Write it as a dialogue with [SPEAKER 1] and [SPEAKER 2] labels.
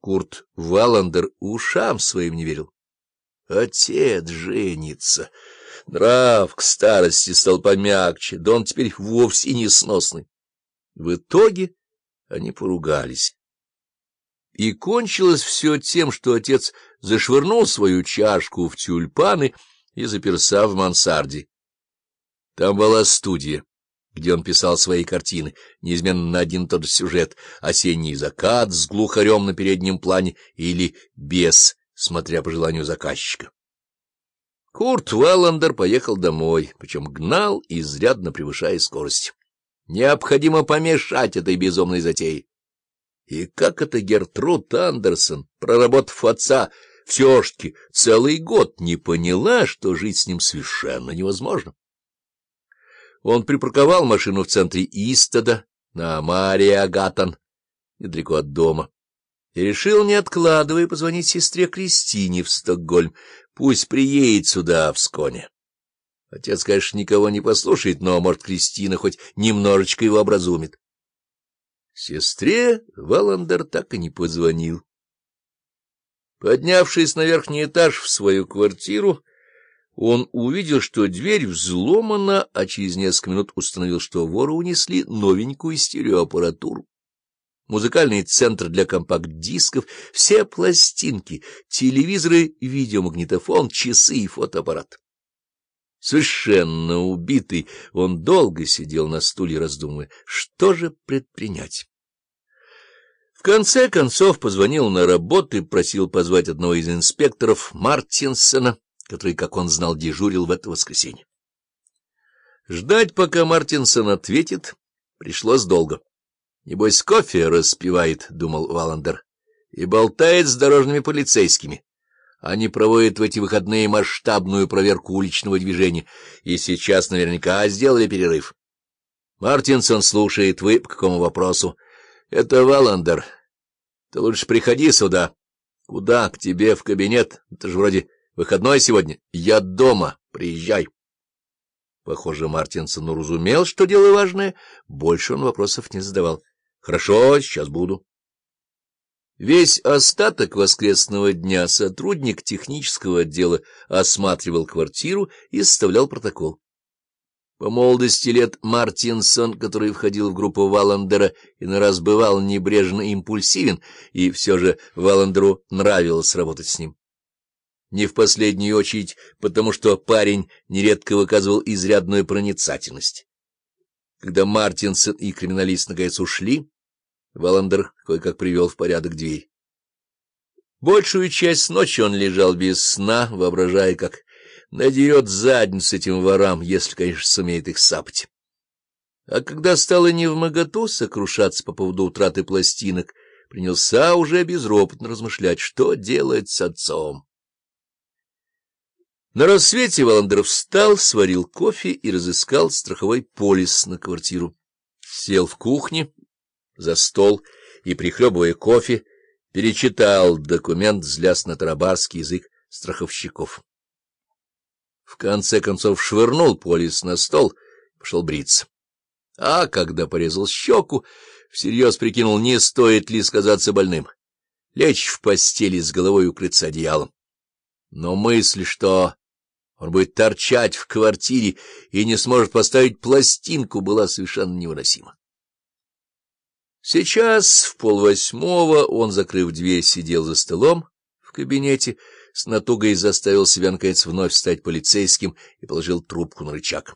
[SPEAKER 1] Курт Валандер ушам своим не верил. Отец женится. Нрав к старости стал помягче, да он теперь вовсе несносный. В итоге они поругались. И кончилось все тем, что отец зашвырнул свою чашку в тюльпаны и заперся в мансарде. Там была студия, где он писал свои картины, неизменно на один и тот же сюжет — осенний закат с глухарем на переднем плане или без, смотря по желанию заказчика. Курт Валландер поехал домой, причем гнал, изрядно превышая скорость. Необходимо помешать этой безумной затее. И как это Гертруд Андерсон, проработав отца все-таки целый год, не поняла, что жить с ним совершенно невозможно? Он припарковал машину в центре Истода, на Мария Агатон, недалеко от дома, и решил, не откладывая, позвонить сестре Кристине в Стокгольм. Пусть приедет сюда, в Сконе. Отец, конечно, никого не послушает, но, может, Кристина хоть немножечко его образумит. Сестре Валандер так и не позвонил. Поднявшись на верхний этаж в свою квартиру, он увидел, что дверь взломана, а через несколько минут установил, что воры унесли новенькую стереоаппаратуру. Музыкальный центр для компакт-дисков, все пластинки, телевизоры, видеомагнитофон, часы и фотоаппарат. Совершенно убитый, он долго сидел на стуле, раздумывая, что же предпринять. В конце концов позвонил на работу и просил позвать одного из инспекторов Мартинсона, который, как он знал, дежурил в это воскресенье. Ждать, пока Мартинсон ответит, пришлось долго. «Небось, кофе распивает», — думал Валандер, — «и болтает с дорожными полицейскими». Они проводят в эти выходные масштабную проверку уличного движения, и сейчас наверняка сделали перерыв. Мартинсон слушает. Вы по какому вопросу? Это Валандер. Ты лучше приходи сюда. Куда? К тебе в кабинет? Это же вроде выходной сегодня. Я дома. Приезжай. Похоже, Мартинсон уразумел, что дело важное. Больше он вопросов не задавал. Хорошо, сейчас буду. Весь остаток воскресного дня сотрудник технического отдела осматривал квартиру и составлял протокол. По молодости лет Мартинсон, который входил в группу Валандера и на раз бывал небрежно импульсивен, и все же Валандеру нравилось работать с ним. Не в последнюю очередь, потому что парень нередко выказывал изрядную проницательность. Когда Мартинсон и криминалист наконец ушли, Валандер кое-как привел в порядок дверь. Большую часть ночи он лежал без сна, воображая, как надерет задницу этим ворам, если, конечно, сумеет их сапать. А когда стало невмоготу сокрушаться по поводу утраты пластинок, принялся уже безропотно размышлять, что делать с отцом. На рассвете Валандер встал, сварил кофе и разыскал страховой полис на квартиру. Сел в кухне за стол и, прихлебывая кофе, перечитал документ, злясь на тарабарский язык страховщиков. В конце концов швырнул полис на стол пошел бриться. А когда порезал щеку, всерьез прикинул, не стоит ли сказаться больным, лечь в постели с головой укрыться одеялом. Но мысль, что он будет торчать в квартире и не сможет поставить пластинку, была совершенно невыносима. Сейчас, в полвосьмого, он, закрыв дверь, сидел за столом в кабинете, с натугой заставил себя, наконец, вновь стать полицейским и положил трубку на рычаг.